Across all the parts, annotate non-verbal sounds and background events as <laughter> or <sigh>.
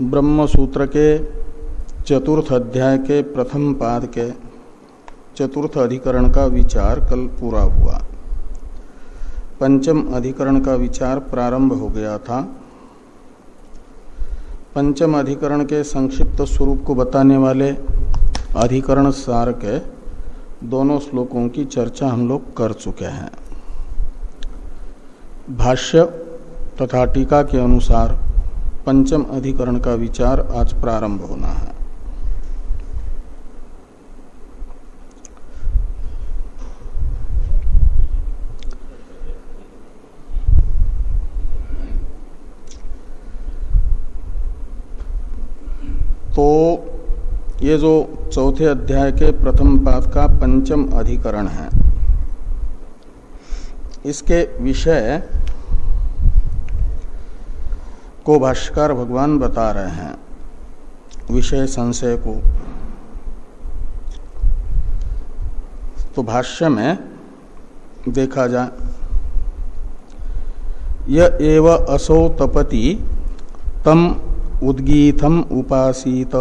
ब्रह्म सूत्र के चतुर्थ अध्याय के प्रथम पाद के चतुर्थ अधिकरण का विचार कल पूरा हुआ। पंचम अधिकरण का विचार प्रारंभ हो गया था। पंचम अधिकरण के संक्षिप्त स्वरूप को बताने वाले अधिकरण सार के दोनों श्लोकों की चर्चा हम लोग कर चुके हैं। भाष्य तथा टीका के अनुसार पंचम अधिकरण का विचार आज प्रारंभ होना है। तो ये जो चौथे अध्याय के प्रथम पाद का पंचम अधिकरण है, इसके विषय को भाष्कर भगवान बता रहे हैं। विषय संशय को। तो भाष्य में देखा जाए यह एव असो तपति तम उद्गीतम उपासीत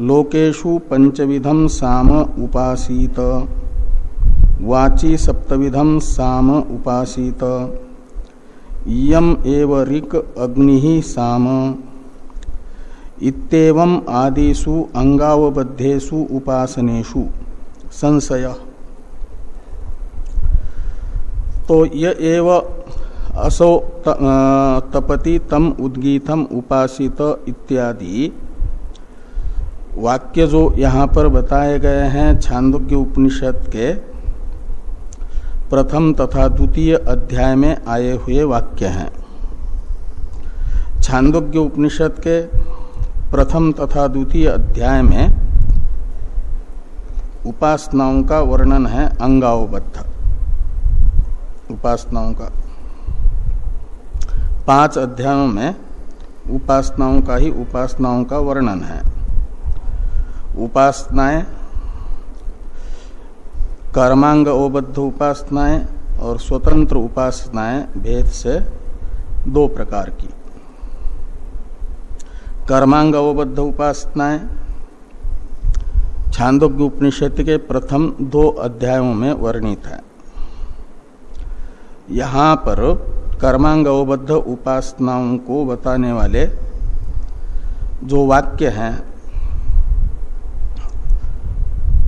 लोकेशु पंचविधम साम उपासीत, वाची सप्तविधम साम उपासीत। यम एव ऋक अग्नि साम। इतम आदिषु, अंगावबद्धेषु, उपासनेषु। संशय। तो ये एव असो तपति तम उद्गीतम उपासित इत्यादि। वाक्य जो यहाँ पर बताए गए हैं, छांदोग्य उपनिषद के प्रथम तथा द्वितीय अध्याय में आए हुए वाक्य हैं। छांदोग्य उपनिषद के प्रथम तथा द्वितीय अध्याय में उपासनाओं का वर्णन है अंगावबद्ध। उपासनाओं का। पाँच अध्यायों में उपासनाओं का ही उपासनाओं का वर्णन है। उपासनाएँ कर्मांग अवबद्ध उपासनाएँ और स्वतंत्र उपासनाएँ भेद से दो प्रकार की। कर्मांग अवबद्ध उपासनाएँ। छांदोग्य उपनिषद के प्रथम दो अध्यायों में वर्णित है। यहाँ पर कर्मांग अवबद्ध उपासनाओं को बताने वाले जो वाक्य हैं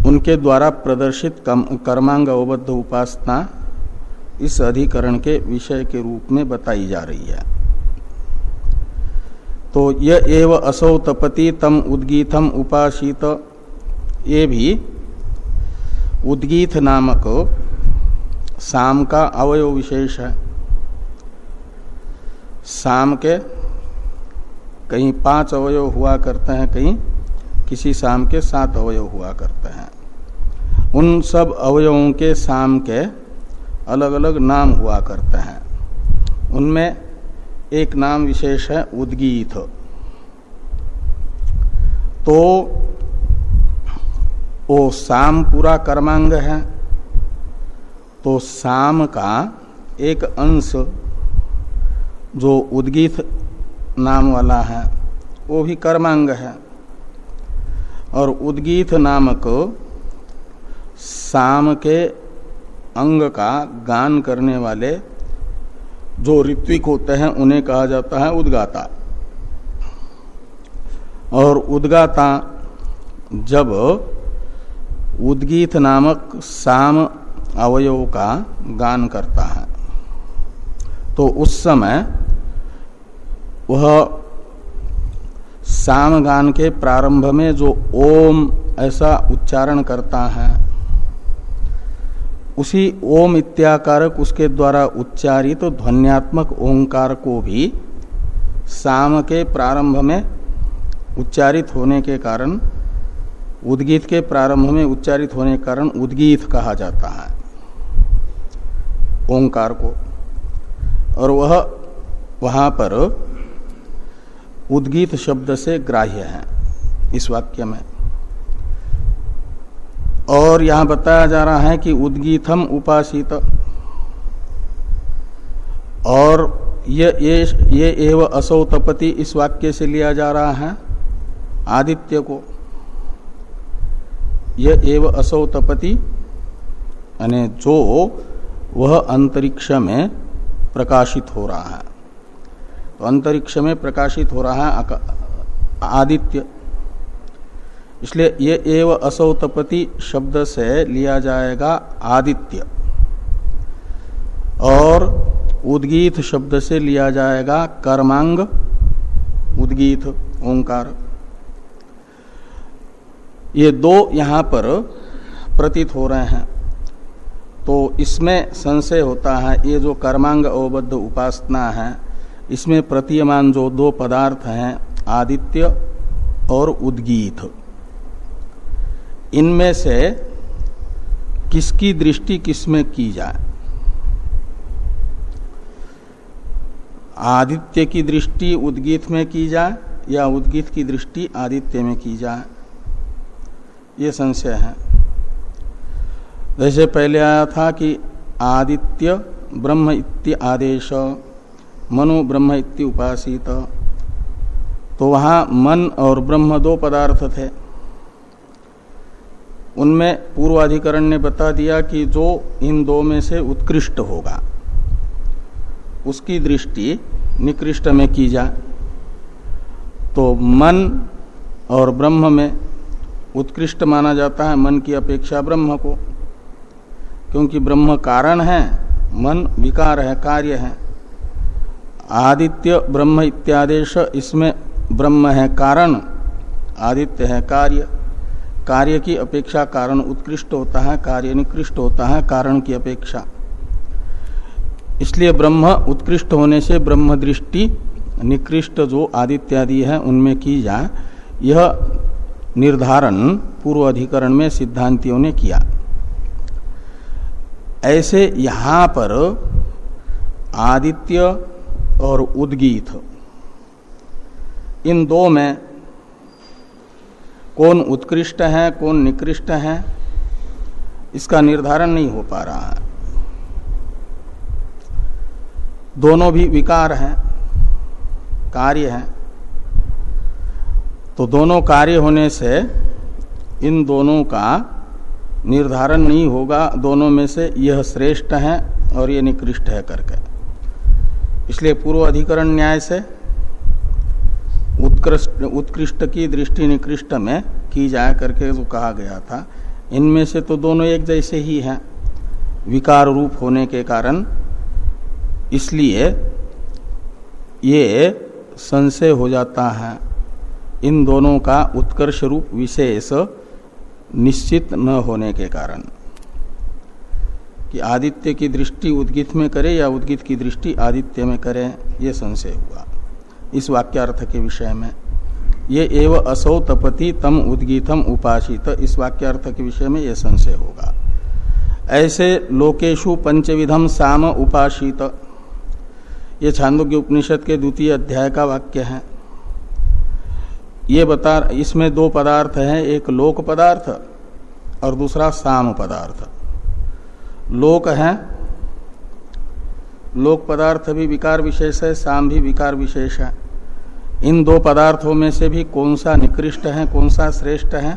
उनके द्वारा प्रदर्शित कर्मांग अवबद्ध उपासना इस अधिकरण के विषय के रूप में बताई जा रही है। तो यह एव असौ तपति तम उद्गीतम उपासित। ये भी उद्गीत नामक साम का अवयव विशेष है। साम के कहीं पाँच अवयव हुआ करते हैं कहीं किसी साम के सात अवयव हुआ करते हैं। उन सब अवयवों के साम के अलग अलग नाम हुआ करते हैं। उनमें एक नाम विशेष है उद्गीत। तो वो साम पूरा कर्मांग है। तो साम का एक अंश जो उद्गीत नाम वाला है, वो भी कर्मांग है। और उद्गीत नामक साम के अंग का गान करने वाले जो ऋत्विक होते हैं, उन्हें कहा जाता है उद्गाता। और उद्गाता जब उद्गीत नामक साम अवयव का गान करता है तो उस समय वह साम गान के प्रारंभ में जो ओम ऐसा उच्चारण करता है, उसी ओम इत्याकारक उसके द्वारा उच्चारित तो ध्वनियात्मक ओंकार को भी साम के प्रारंभ में उच्चारित होने के कारण, उद्गीत के प्रारंभ में उच्चारित होने के कारण उद्गीत कहा जाता है, ओंकार को। और वह, वहाँ पर उद्गीत शब्द से ग्राह्य है इस वाक्य में। और यहाँ बताया जा रहा है कि उद्गीतम उपासित। और ये ये, ये एव असौ तपति इस वाक्य से लिया जा रहा है आदित्य को। ये एव असौ तपति यानी जो वह अंतरिक्ष में प्रकाशित हो रहा है। अंतरिक्ष में प्रकाशित हो रहा है आदित्य। इसलिए ये एव असौ तपति शब्द से लिया जाएगा आदित्य। और उद्गीत शब्द से लिया जाएगा कर्मांग, उद्गीत, ओंकार। ये दो यहाँ पर प्रतीत हो रहे हैं। तो इसमें संशय होता है, ये जो कर्मांग अवबद्ध उपासना है इसमें प्रतीयमान जो दो पदार्थ हैं, आदित्य और उद्गीत। इनमें से किसकी दृष्टि किसमें की जाए? आदित्य की दृष्टि उद्गीत में की जाए या उद्गीत की दृष्टि आदित्य में की जाए? ये संशय है। जैसे पहले आया था कि आदित्य ब्रह्म इत्य आदेश मनु ब्रह्म इत्य उपासित तो वहाँ मन और ब्रह्म दो पदार्थ थे। उनमें पूर्वाधिकरण ने बता दिया कि जो इन दो में से उत्कृष्ट होगा, उसकी दृष्टि निकृष्ट में की जाए तो मन और ब्रह्म में उत्कृष्ट माना जाता है मन की अपेक्षा ब्रह्म को, क्योंकि ब्रह्म कारण है, मन विकार है, कार्य है। आदित्य ब्रह्म इत्यादेश, इसमें ब्रह्म है कारण, आदित्य है कार्य। कार्य की अपेक्षा कारण उत्कृष्ट होता है, कार्य निकृष्ट होता है, कारण की अपेक्षा। इसलिए ब्रह्म उत्कृष्ट होने से ब्रह्म दृष्टि निकृष्ट जो आदित्यादि है, उनमें की जाए। यह निर्धारण पूर्व अधिकरण में सिद्धांतियों ने किया। ऐसे यहाँ पर आदित्य और उद्गीत। इन दो में कौन उत्कृष्ट है, कौन निकृष्ट है, इसका निर्धारण नहीं हो पा रहा है। दोनों भी विकार हैं, कार्य हैं। तो दोनों कार्य होने से इन दोनों का निर्धारण नहीं होगा, दोनों में से यह श्रेष्ठ है और यह निकृष्ट है करके। इसलिए पूर्व अधिकरण न्याय से उत्कृष्ट उत्कृष्ट की दृष्टि निकृष्ट में की जाए करके जो कहा गया था। इनमें से तो दोनों एक जैसे ही हैं। विकार रूप होने के कारण इसलिए ये संशय हो जाता है। इन दोनों का उत्कर्ष रूप विशेष निश्चित न होने के कारण। कि आदित्य की दृष्टि उद्गित में करे या उद्गित की दृष्टि आदित्य में करे, ये संशय हुआ। इस वाक्यार्थ के विषय में। ये एव असौ तपति तम उद्गीतम उपासित। इस वाक्यार्थ के विषय में यह संशय होगा। ऐसे लोकेशु पंचविधम साम उपासित। ये छांदोग्य उपनिषद के द्वितीय अध्याय का वाक्य है। ये बता, इसमें दो पदार्थ हैं, एक लोक पदार्थ और दूसरा साम पदार्थ। लोक है। लोक पदार्थ भी विकार विशेष है, साम भी विकार विशेष है। इन दो पदार्थों में से भी कौन सा निकृष्ट है, कौन सा श्रेष्ठ है,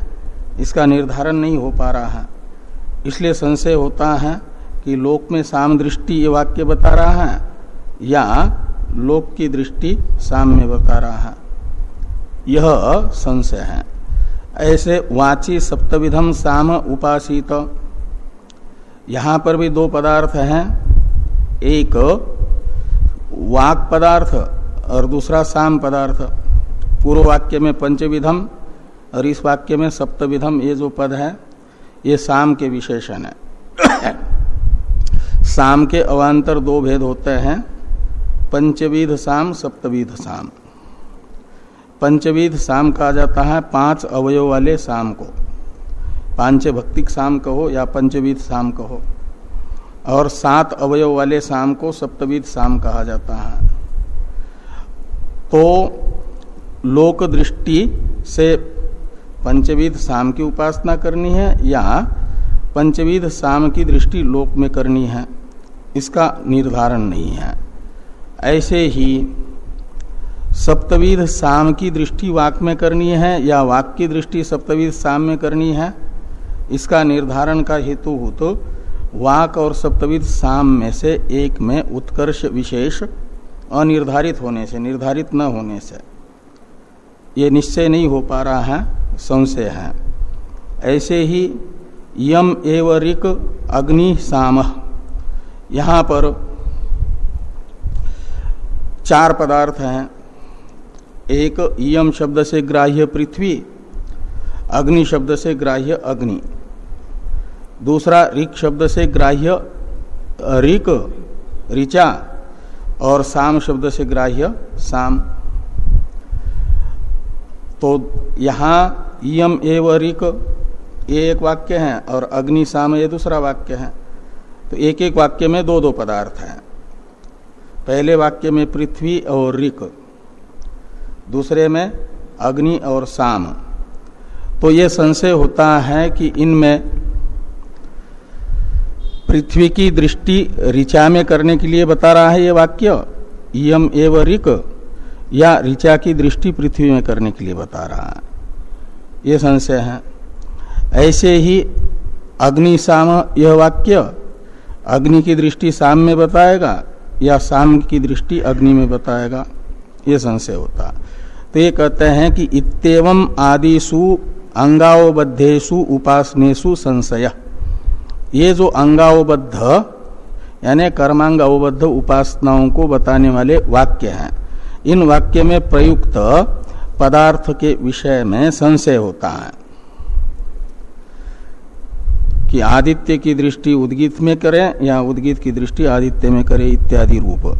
इसका निर्धारण नहीं हो पा रहा है। इसलिए संशय होता है कि लोक में साम दृष्टि ये वाक्य बता रहा है, या लोक की दृष्टि साम में बता रहा है। यह संशय है। ऐसे वाची सप्तविधम साम उपासित। यहाँ पर भी दो पदार्थ हैं। एक वाक पदार्थ और दूसरा साम पदार्थ। पूर्व वाक्य में पंचविधम और इस वाक्य में सप्तविधम, ये जो पद है, ये साम के विशेषण है। <coughs> साम के अवान्तर दो भेद होते हैं। पंचविध साम, सप्तविध साम। पंचविध साम कहा जाता है, पाँच अवयव वाले साम को। पाँच भक्तिक साम कहो या पंचविध साम कहो। और सात अवयव वाले साम को सप्तविध साम कहा जाता है। तो लोक दृष्टि से पंचविध साम की उपासना करनी है या पंचविध साम की दृष्टि लोक में करनी है, इसका निर्धारण नहीं है। ऐसे ही सप्तविध साम की दृष्टि वाक में करनी है या वाक की दृष्टि सप्तविध साम में करनी है इसका निर्धारण का हेतु हो तो वाक और सप्तविध साम में से एक में उत्कर्ष विशेष अनिर्धारित होने से, निर्धारित न होने से। ये निश्चय नहीं हो पा रहा है, संशय है। ऐसे ही यम एव ऋक अग्नि साम। यहाँ पर चार पदार्थ हैं। एक यम शब्द से ग्राह्य पृथ्वी, अग्नि शब्द से ग्राह्य अग्नि। दूसरा ऋक शब्द से ग्राह्य ऋक ऋचा और साम शब्द से ग्राह्य, साम। तो यहाँ यम एव ऋक ये एक वाक्य है, और अग्नि साम ये दूसरा वाक्य है। तो एक एक वाक्य में दो दो पदार्थ हैं। पहले वाक्य में पृथ्वी और ऋक दूसरे में अग्नि और साम। तो ये संशय होता है कि इनमें पृथ्वी की दृष्टि ऋचा में करने के लिए बता रहा है ये वाक्य? यम एव ऋक, या ऋचा की दृष्टि पृथ्वी में करने के लिए बता रहा है। ये संशय है। ऐसे ही अग्नि साम, यह वाक्य अग्नि की दृष्टि साम में बताएगा, या साम की दृष्टि अग्नि में बताएगा? ये संशय होता तो ये कहते हैं कि इतम आदिशु अंगावबद्धेशु उपासनेशु संशय। ये जो अंगावबद्ध, यानी कर्मांग अवबद्ध उपासनाओं को बताने वाले वाक्य हैं। इन वाक्य में प्रयुक्त पदार्थ के विषय में संशय होता है कि आदित्य की दृष्टि उद्गीत में करें या उद्गीत की दृष्टि आदित्य में करें, इत्यादि रूप।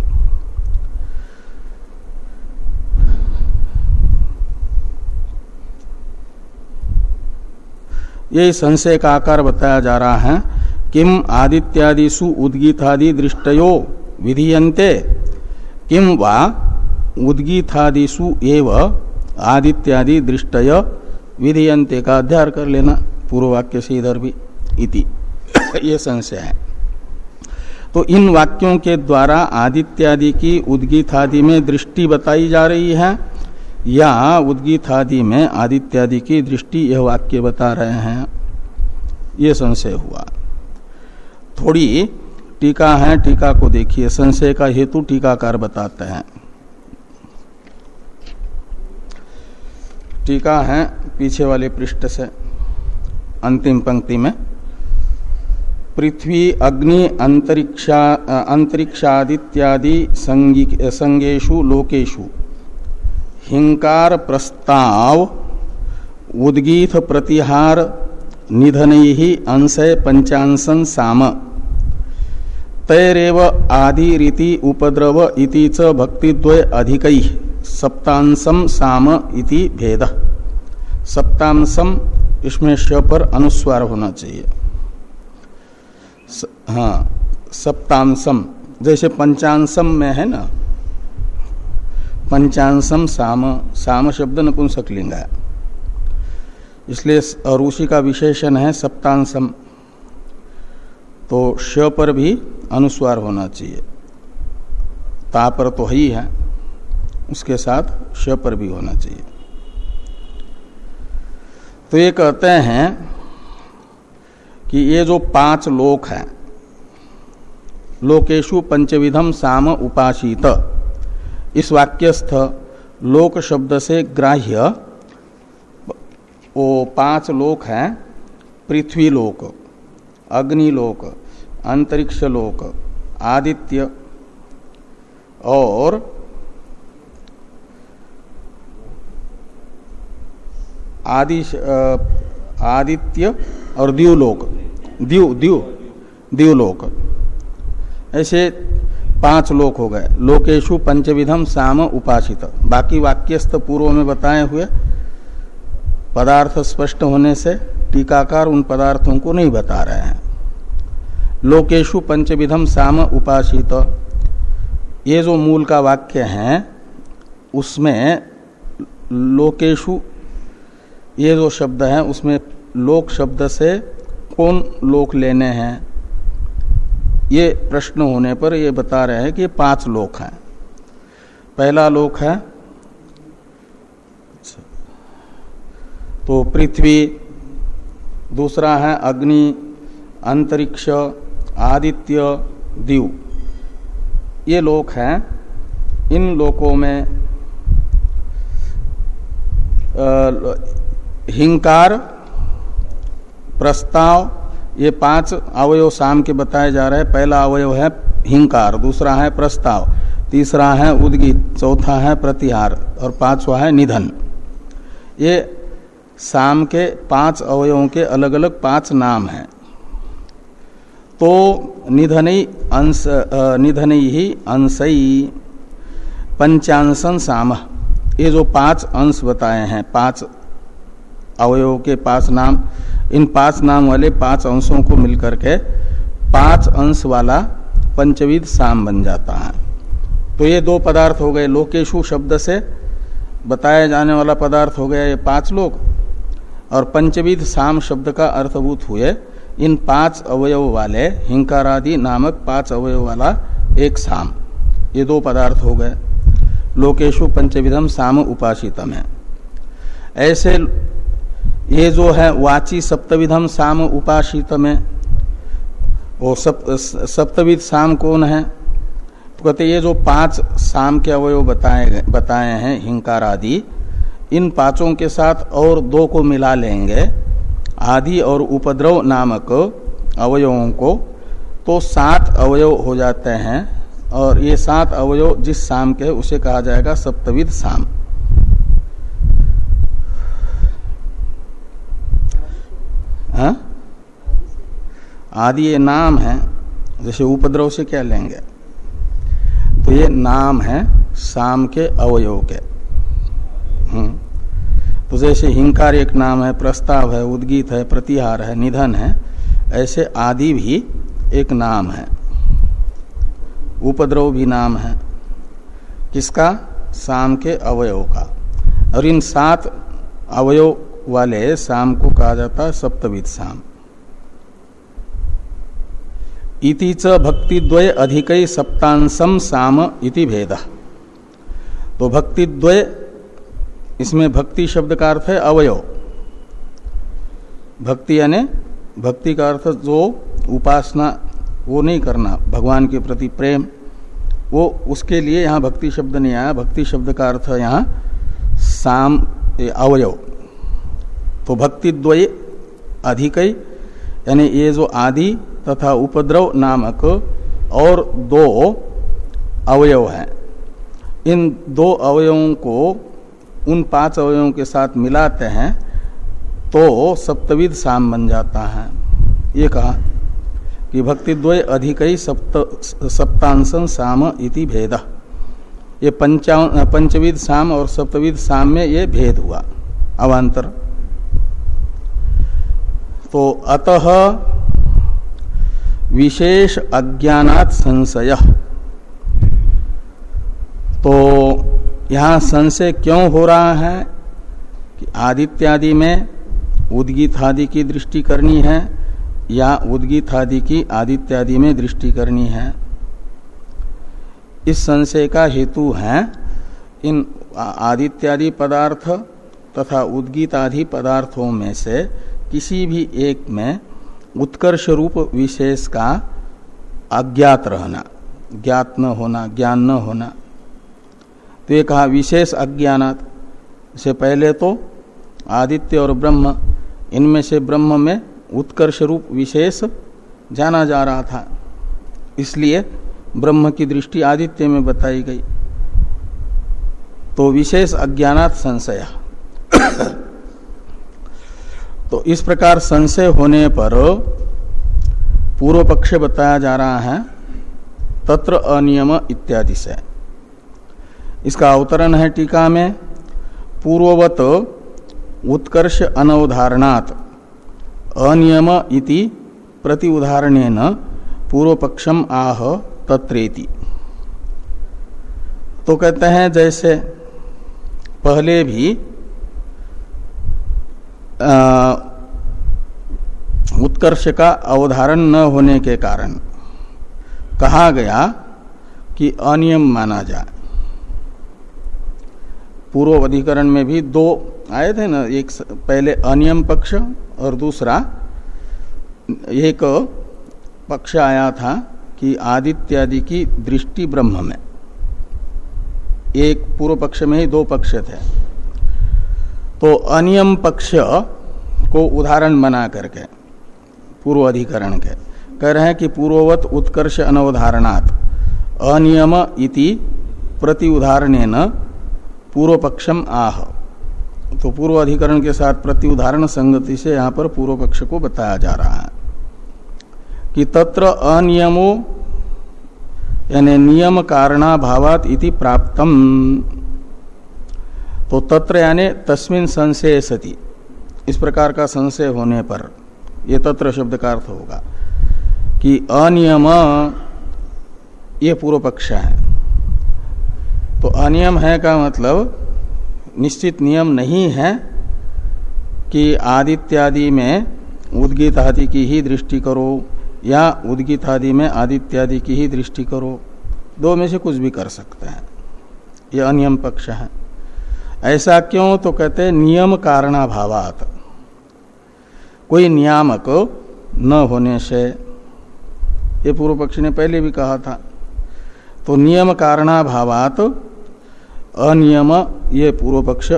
यही संशय का आकार बताया जा रहा है किम आदित्यादिशु उद्गीतादि दृष्टयो विधीयन्ते। किम वा उद्गीतादिशु एव आदित्यादि दृष्टय विधीयन्ते का अध्ययन कर लेना पूर्व वाक्य से इधर भी इति। <coughs> ये संशय है। तो इन वाक्यों के द्वारा आदित्यादि की उद्गीतादि में दृष्टि बताई जा रही है या उद्गीतादि में आदित्यादि की दृष्टि यह वाक्य बता रहे हैं। ये संशय हुआ। थोड़ी टीका है, टीका को देखिए। संशय का हेतु टीकाकार बताते हैं। टीका है पीछे वाले पृष्ठ से, अंतिम पंक्ति में। पृथ्वी, अग्नि, अंतरिक्षा अंतरिक्षादित्यादि संगेशु, लोकेशु। हिंकार, प्रस्ताव, उद्गीत, प्रतिहार, निधन ही अंशय पंचांसन साम। तैरेव आदि रीति उपद्रव इति च भक्तिद्वय अधिक। सप्तांसम साम इति भेद। सप्तांसम इसमें श पर अनुस्वार होना चाहिए। हाँ सप्तांशम जैसे पंचांशम में है ना? पंचांशम साम साम शब्द नपुंसक लिंग है। इसलिए उसी का विशेषण है सप्तांशम तो श पर भी अनुस्वार होना चाहिए। ता पर तो ही है, उसके साथ श पर भी होना चाहिए। तो ये कहते हैं कि ये जो पाँच लोक हैं लोकेशु पंचविधम साम उपासित इस वाक्यस्थ लोक शब्द से ग्राह्य वो पाँच लोक हैं, पृथ्वी लोक, अग्नि लोक अंतरिक्ष लोक, आदित्य, और आदि आदित्य और द्यूलोक द्यू द्यू द्यूलोक ऐसे पाँच लोक हो गए। लोकेशु, पंचविधम, साम, उपासित। बाकी वाक्यस्थ पूर्व में बताए हुए पदार्थ स्पष्ट होने से टीकाकार उन पदार्थों को नहीं बता रहे हैं। लोकेशु पंचविधम साम उपासित। ये जो मूल का वाक्य है, उसमें लोकेशु ये जो शब्द है, उसमें लोक शब्द से कौन लोक लेने हैं? ये प्रश्न होने पर ये बता रहे हैं कि पाँच लोक हैं। पहला लोक है तो पृथ्वी, दूसरा है अग्नि, अंतरिक्ष आदित्य दीव। ये लोक हैं। इन लोकों में हिंकार, प्रस्ताव, ये पाँच अवयव शाम के बताए जा रहे हैं। पहला अवयव है हिंकार, दूसरा है प्रस्ताव, तीसरा है उद्गीत, चौथा है प्रतिहार और पांचवा है निधन। ये शाम के पाँच अवयवों के अलग अलग पाँच नाम हैं। तो निधन अंश निधन ही अंशई पंचांशन साम। ये जो पाँच अंश बताए हैं, पाँच अवयवों के पाँच नाम, इन पाँच नाम वाले पाँच अंशों को मिलकर के पाँच अंश वाला पंचविध साम बन जाता है। तो ये दो पदार्थ हो गए, लोकेशु शब्द से बताया जाने वाला पदार्थ हो गया ये पाँच लोग, और पंचविध साम शब्द का अर्थभूत हुए इन पाँच अवयव वाले हिंकारादि नामक पाँच अवयव वाला एक साम। ये दो पदार्थ हो गए। लोकेशु पंचविधम साम उपासितम है। ऐसे ये जो है वाची सप्तविधम साम उपासित में वो सप, सप्तविध साम कौन है? तो कहते ये जो पाँच साम के अवयव बताए बताए हैं हिंकार आदि इन पाँचों के साथ और दो को मिला लेंगे। आदि और उपद्रव नामक अवयवों को तो सात अवयव हो जाते हैं, और ये सात अवयव जिस शाम के, उसे कहा जाएगा सप्तविध शाम हाँ? आदि ये नाम है, जैसे उपद्रव से क्या लेंगे तो ये नाम है शाम के अवयव के हम्म। तो जैसे हिंकार एक नाम है, प्रस्ताव है, उद्गीत है, प्रतिहार है, निधन है, ऐसे आदि भी एक नाम है। उपद्रव भी नाम है। किसका? शाम के अवयव का। और इन सात अवयव वाले शाम को कहा जाता है सप्तविद शाम इति च भक्तिद्वय अधिक सप्तांशम साम इति भेद। तो भक्तिद्वय इसमें भक्ति शब्द का अर्थ है अवयव। भक्ति यानी भक्ति का अर्थ जो उपासना, वो नहीं करना, भगवान के प्रति प्रेम, वो उसके लिए यहाँ भक्ति शब्द नहीं आया। भक्ति शब्द का अर्थ यहाँ साम अवयव। तो भक्ति द्वय अधिक यानी ये जो आदि तथा उपद्रव नामक और दो अवयव हैं। इन दो अवयवों को उन पाँच अवयवों के साथ मिलाते हैं तो सप्तविध साम बन जाता है। ये कहा कि भक्ति द्वय अधिक सप्त सप्तांशन साम इति भेद। ये पंचा पंचविध साम और सप्तविद साम में ये भेद हुआ। अवान्तर। तो अतः विशेष अज्ञानात संशय। तो यहाँ संशय क्यों हो रहा है कि आदित्यादि में उद्गीत आदि की दृष्टि करनी है या उद्गीत आदि की आदित्यादि में दृष्टि करनी है? इस संशय का हेतु है इन आदित्यादि पदार्थ तथा उद्गीत आदि पदार्थों में से किसी भी एक में उत्कर्ष रूप विशेष का अज्ञात रहना, ज्ञात न होना, ज्ञान न होना। तो ये कहा विशेष अज्ञानात। से पहले तो आदित्य और ब्रह्म, इनमें से ब्रह्म में उत्कर्ष रूप विशेष जाना जा रहा था। इसलिए ब्रह्म की दृष्टि आदित्य में बताई गई। तो विशेष अज्ञानात संशय। <coughs> तो इस प्रकार संशय होने पर पूर्व पक्ष बताया जा रहा है, तत्र अनियम इत्यादि से। इसका अवतरण है टीका में, पूर्ववत उत्कर्ष अनवधारणात, अनियम इति प्रति उदाहरण पूर्व पक्षम आह तत्रेति। तो कहते हैं जैसे पहले भी उत्कर्ष का अवधारण न होने के कारण कहा गया कि अनियम माना जाए। पूर्व अधिकरण में भी दो आए थे ना, एक पहले अनियम पक्ष और दूसरा एक पक्ष आया था कि आदित्यादि की दृष्टि ब्रह्म में। एक पूर्व पक्ष में ही दो पक्ष थे। तो अनियम पक्ष को उदाहरण बना करके पूर्व अधिकरण के, कह रहे हैं कि पूर्ववत उत्कर्ष अनवधारणात्, अनियम इति प्रति उदाहरण पूर्व पक्षम आह। तो पूर्व अधिकरण के साथ प्रति उदाहरण संगति से यहाँ पर पूर्व पक्ष को बताया जा रहा है कि तत्र अनियमो, यानी नियम कारणाभावात इति प्राप्तम। तो तत्र यानी तस्मिन संशय सती। इस प्रकार का संशय होने पर यह तत्र शब्द का अर्थ होगा कि अनियम ये पूर्व पक्ष है। तो अनियम है का मतलब निश्चित नियम नहीं है कि आदित्यादि में उद्गीत आदि की ही दृष्टि करो, या उद्गीत आदि में आदित्यादि की ही दृष्टि करो। दो में से कुछ भी कर सकते हैं। यह अनियम पक्ष है। ऐसा क्यों? तो कहते नियम कारणाभावात। कोई नियामक न होने से, ये पूर्व पक्ष ने पहले भी कहा था तो नियम कारणाभावात अनियम ये पूर्व पक्ष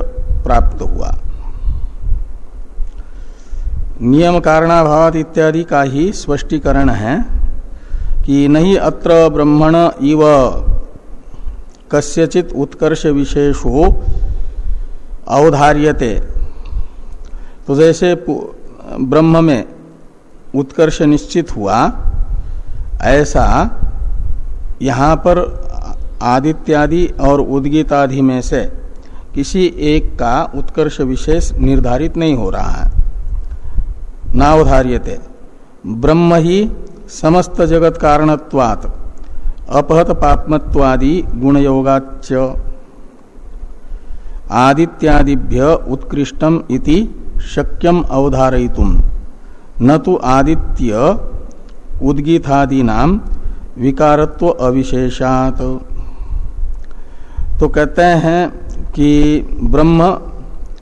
प्राप्त हुआ। नियम कारणाभाव इत्यादि का ही स्पष्टीकरण है कि नहीं अत्र ब्रह्मण इव कस्यचित उत्कर्ष विशेषो अवधार्यते तो जैसे ब्रह्म में उत्कर्ष निश्चित हुआ, ऐसा यहाँ पर आदित्यादि और उद्गीतादि में से किसी एक का उत्कर्ष विशेष निर्धारित नहीं हो रहा है। नावधार्यते ब्रह्म ही समस्त जगत कारणत्वात्, अपहत पापमत्वादि गुणयोगाच आदित्यादिभ्य उत्कृष्टम इति शक्यम अवधारयितुम। न तो आदित्य उद्गीतादीना विकारत्व अविशेषात। तो कहते हैं कि ब्रह्म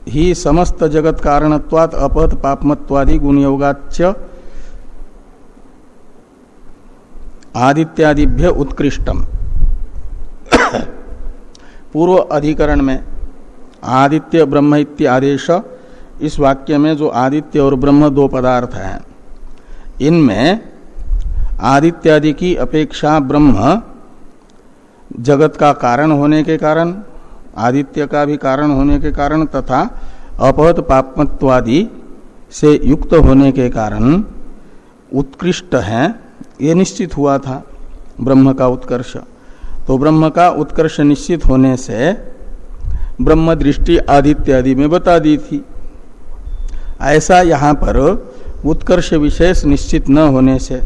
ही समस्त जगत कारणत्वात अपहत पापमत्वादि गुणयोगाच आदित्यादिभ्य उत्कृष्टम। पूर्व अधिकरण में आदित्य ब्रह्म आदेश इस वाक्य में जो आदित्य और ब्रह्म दो पदार्थ हैं। इनमें आदित्यादि की अपेक्षा ब्रह्म जगत का कारण होने के कारण, आदित्य का भी कारण होने के कारण तथा अपहत पापमत्वादि से युक्त होने के कारण उत्कृष्ट है, ये निश्चित हुआ था ब्रह्म का उत्कर्ष। तो ब्रह्म का उत्कर्ष निश्चित होने से ब्रह्म दृष्टि आदित्यादि में बता दी थी। ऐसा यहाँ पर उत्कर्ष विशेष निश्चित न होने से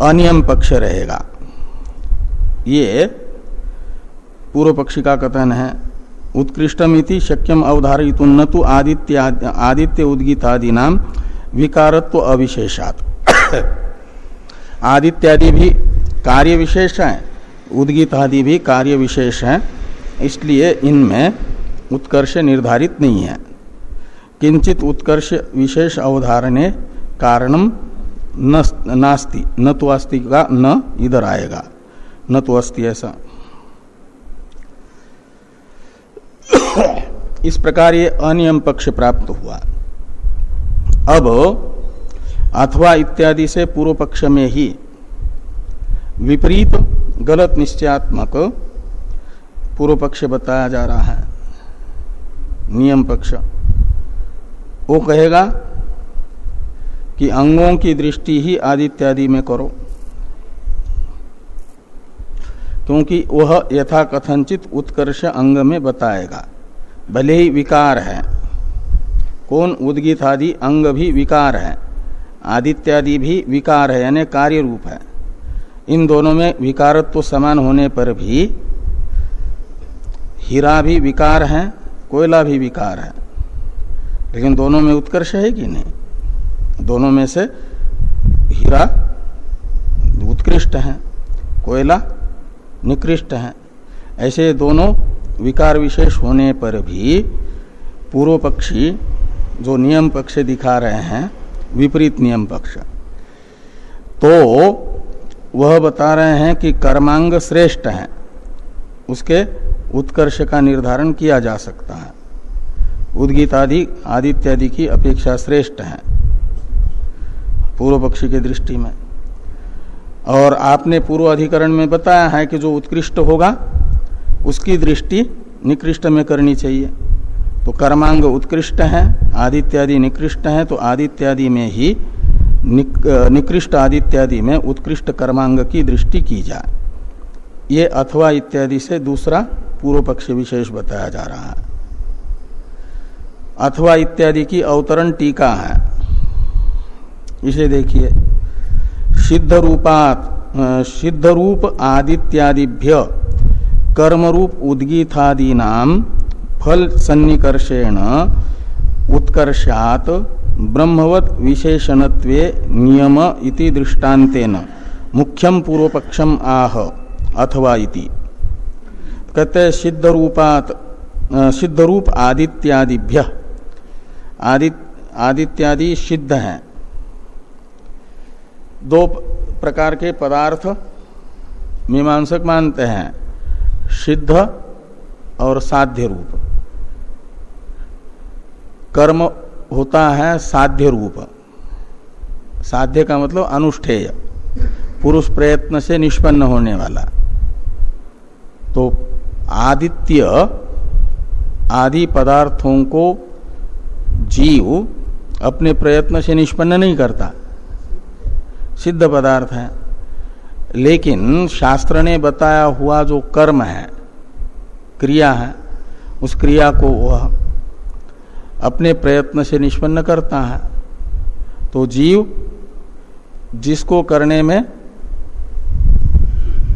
अनियम पक्ष रहेगा। ये पूर्व पक्षी का कथन है, उत्कृष्टमिति शक्यम अवधारित न तो आदित्य आदित्य उद्गीतादि नाम विकारत्व अविशेषात। <coughs> आदित्यादि भी कार्य विशेष है उद्गीत आदि भी कार्य विशेष है, इसलिए इनमें उत्कर्ष निर्धारित नहीं है। किंचित उत्कर्ष विशेष अवधारणे कारणम नास्ति, न तो अस्ति का न इधर आएगा। न तो अस्ति ऐसा। इस प्रकार ये अनियम पक्ष प्राप्त हुआ। अब अथवा इत्यादि से पूर्व पक्ष में ही विपरीत गलत निश्चयात्मक पूर्व पक्ष बताया जा रहा है। नियम पक्ष। वो कहेगा कि अंगों की दृष्टि ही आदि इत्यादि में करो। क्योंकि वह यथा कथनचित उत्कर्ष अंग में बताएगा। भले ही विकार है। कौन उद्गित आदि अंग भी विकार है? आदित्यादि भी विकार है, यानी कार्य रूप है। इन दोनों में विकारत्व तो समान होने पर भी हीरा भी विकार है, कोयला भी विकार है। लेकिन दोनों में उत्कर्ष है कि नहीं? दोनों में से हीरा उत्कृष्ट है, कोयला निकृष्ट है। ऐसे दोनों विकार विशेष होने पर भी पूर्व पक्षी जो नियम पक्ष दिखा रहे हैं, विपरीत नियम पक्ष। तो वह बता रहे हैं कि कर्मांग श्रेष्ठ है। उसके उत्कर्ष का निर्धारण किया जा सकता है। उद्गीत आदि आदित्यादि की अपेक्षा श्रेष्ठ है। पूर्व पक्षी की दृष्टि में। और आपने पूर्व अधिकरण में बताया है कि जो उत्कृष्ट होगा उसकी दृष्टि निकृष्ट में करनी चाहिए। तो कर्मांग उत्कृष्ट है आदित्यादि निकृष्ट है तो आदित्यादि में ही निक, निकृष्ट आदित्यादि में उत्कृष्ट कर्मांग की दृष्टि की जाए। ये अथवा इत्यादि से दूसरा पूर्व पक्ष विशेष बताया जा रहा है। अथवा इत्यादि की अवतरण टीका है। इसे देखिए। सिद्ध रूपात सिद्ध रूप आदित्यादिभ्य कर्म रूप उद्गीतादि नाम फल सन्निकर्षेण उत्कर्षात ब्रह्मवत विशेषणत्वे नियम इति दृष्टान्तेन। मुख्यम पूर्वपक्षम आह, अथवा इति। कहते सिद्ध रूपात सिद्ध रूप आदित्यादिभ्य आदित्यादि सिद्ध। हैं दो प्रकार के पदार्थ मीमांसक मानते हैं, सिद्ध और साध्य रूप। कर्म होता है साध्य रूप। साध्य का मतलब अनुष्ठेय, पुरुष प्रयत्न से निष्पन्न होने वाला। तो आदित्य आदि पदार्थों को जीव अपने प्रयत्न से निष्पन्न नहीं करता। सिद्ध पदार्थ है। लेकिन शास्त्र ने बताया हुआ जो कर्म है, क्रिया है, उस क्रिया को वह अपने प्रयत्न से निष्पन्न करता है। तो जीव जिसको करने में,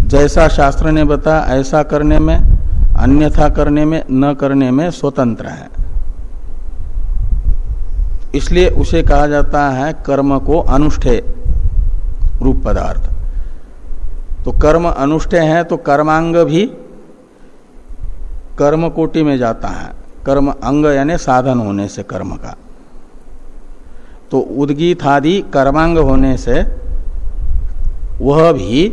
जैसा शास्त्र ने बताया, ऐसा करने में, अन्यथा करने में, न करने में स्वतंत्र है। इसलिए उसे कहा जाता है कर्म को अनुष्ठे रूप पदार्थ। तो कर्म अनुष्ठे हैं तो कर्मांग भी कर्म कोटि में जाता है। कर्म अंग यानी साधन होने से कर्म का। तो उद्गीत आदि कर्मांग होने से वह भी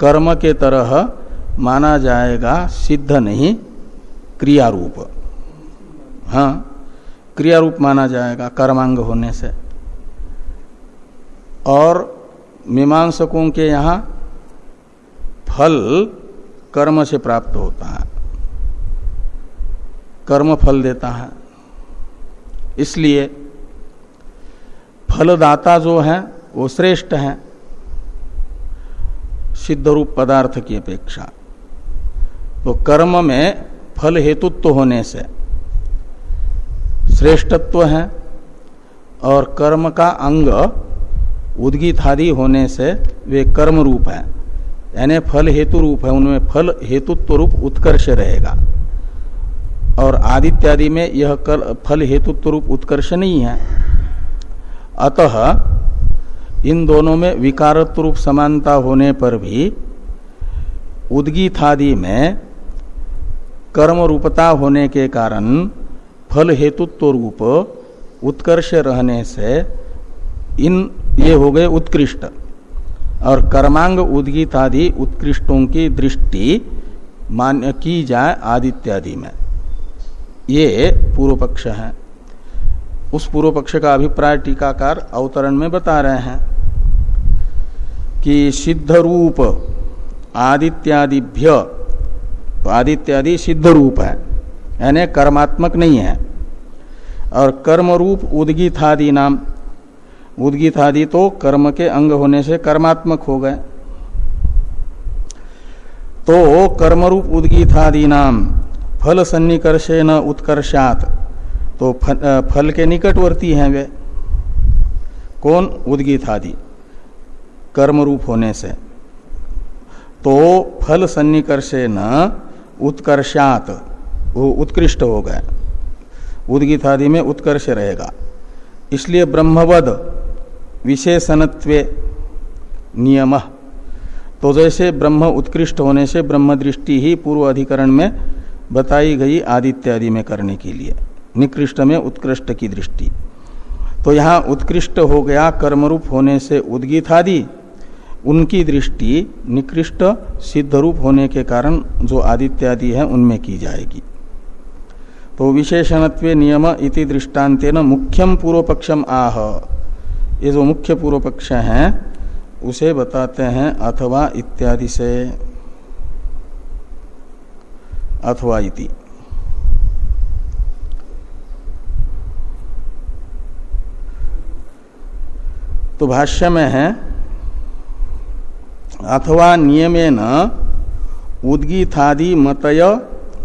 कर्म के तरह माना जाएगा, सिद्ध नहीं क्रिया रूप हाँ क्रिया रूप माना जाएगा कर्मांग होने से। और मीमांसकों के यहाँ फल कर्म से प्राप्त होता है। कर्म फल देता है। इसलिए फलदाता जो है, वो श्रेष्ठ है। सिद्ध रूप पदार्थ की अपेक्षा। तो कर्म में फल हेतुत्व होने से श्रेष्ठत्व है और कर्म का अंग उद्गीतादि होने से वे कर्म रूप है। यानी फल हेतु रूप है। उनमें फल हेतुत्व रूप उत्कर्ष रहेगा। और आदित्यादि में यह कर, फल हेतुत्व रूप उत्कर्ष नहीं है। अतः इन दोनों में विकारत्व रूप समानता होने पर भी उद्गीतादि में कर्म रूपता होने के कारण फल हेतुत्व रूप उत्कर्ष रहने से इन ये हो गए उत्कृष्ट। और कर्मांग उद्गीत आदि उत्कृष्टों की दृष्टि मान्य की जाए आदित्यादि में। ये पूर्व पक्ष है। उस पूर्व पक्ष का अभिप्राय टीकाकार अवतरण में बता रहे हैं कि सिद्ध रूप आदित्यादिभ्य तो आदित्यादि सिद्ध रूप है, यानी कर्मात्मक नहीं है। और कर्म रूप उद्गीतादि नाम उद्गीतादि तो कर्म के अंग होने से कर्मात्मक हो गए। तो कर्मरूप उद्गीतादि नाम फल सन्निकर्षे न उत्कर्षात। तो फल के निकटवर्ती हैं वे। कौन? उद्गीत आदि। कर्म रूप होने से। तो फल सन्निकर्षे न उत्कर्षात। वो उत्कृष्ट हो गए। उद्गीत आदि में उत्कर्ष रहेगा। इसलिए ब्रह्मवद विशेषणत्व नियम। तो जैसे ब्रह्म उत्कृष्ट होने से ब्रह्म दृष्टि ही पूर्व अधिकरण में बताई गई आदित्यादि में करने के लिए, निकृष्ट में उत्कृष्ट की दृष्टि। तो यहाँ उत्कृष्ट हो गया कर्मरूप होने से उद्गीत आदि उनकी दृष्टि निकृष्ट सिद्ध रूप होने के कारण जो आदित्यादि है उनमें की जाएगी। तो विशेषणत्व नियम इति दृष्टान्तेन मुख्यम पूर्व पक्षम आह। ये जो मुख्य पूर्व पक्ष है, उसे बताते हैं अथवा इत्यादि से। अथवा इति। तो भाष्य में है, अथवा नियमेन उद्गीतादि मतय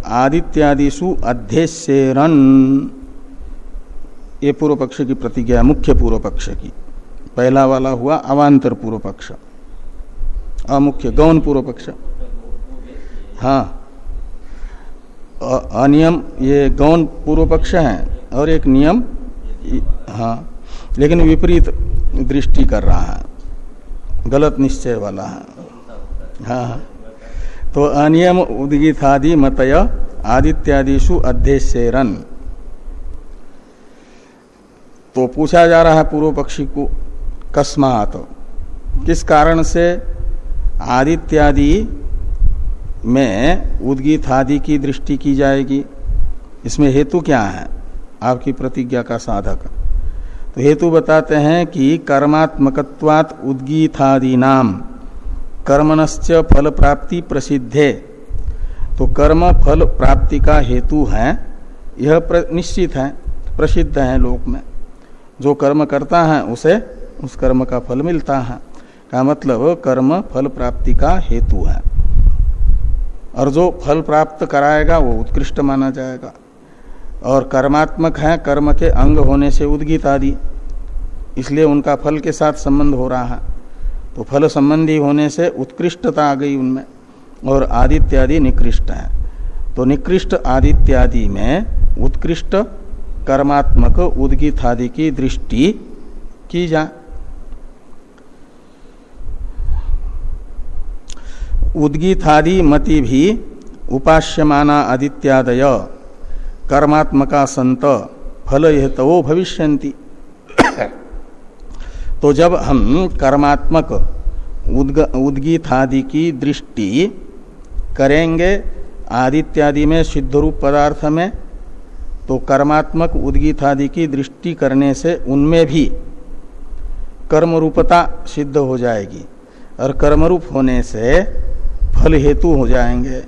आदित्यादिशु अध्यक्षेरन ये पूर्व पक्ष की प्रतिज्ञा, मुख्य पूर्व पक्ष की। पहला वाला हुआ अवान्तर पूर्व पक्ष। अमुख्य गौन पूर्व पक्ष। हाँ। अनियम ये गौन पूर्व पक्ष है और एक नियम हाँ लेकिन विपरीत दृष्टि कर रहा है। गलत निश्चय वाला है। हाँ, हाँ। तो अनियम उदगितादि मतय आदित्यादिशु अध्यक्षेरन तो पूछा जा रहा है पूर्व पक्षी को कस्मात। किस कारण से? आदित्यादि में उद्गीत आदि की दृष्टि की जाएगी। इसमें हेतु क्या है? आपकी प्रतिज्ञा का साधक। तो हेतु बताते हैं कि कर्मात्मकत्वात उद्गीतादि नाम कर्मणश्च फल प्राप्ति प्रसिद्धे। तो कर्म फल प्राप्ति का हेतु है, यह निश्चित है, प्रसिद्ध है लोक में। जो कर्म करता है, उसे उस कर्म का फल मिलता है। का मतलब कर्म फल प्राप्ति का हेतु है। और जो फल प्राप्त कराएगा, वो उत्कृष्ट माना जाएगा। और कर्मात्मक है, कर्म के अंग होने से उद्गीत आदि इसलिए उनका फल के साथ संबंध हो रहा है। तो फल संबंधी होने से उत्कृष्टता आ गई उनमें, और आदित्यादि निकृष्ट है। तो निकृष्ट आदित्यादि में उत्कृष्ट कर्मात्मक उद्गीत आदि की दृष्टि की जाए उद्गीतादि मति भी उपास्यमाना आदित्यादय, कर्मात्मका संत फल हेतवो भविष्यंती <coughs> तो जब हम कर्मात्मक उद्गीत आदि की दृष्टि करेंगे आदित्यादि में सिद्ध रूप पदार्थ में तो कर्मात्मक उद्गीत आदि की दृष्टि करने से उनमें भी कर्मरूपता सिद्ध हो जाएगी। और कर्मरूप होने से फल हेतु हो जाएँगे।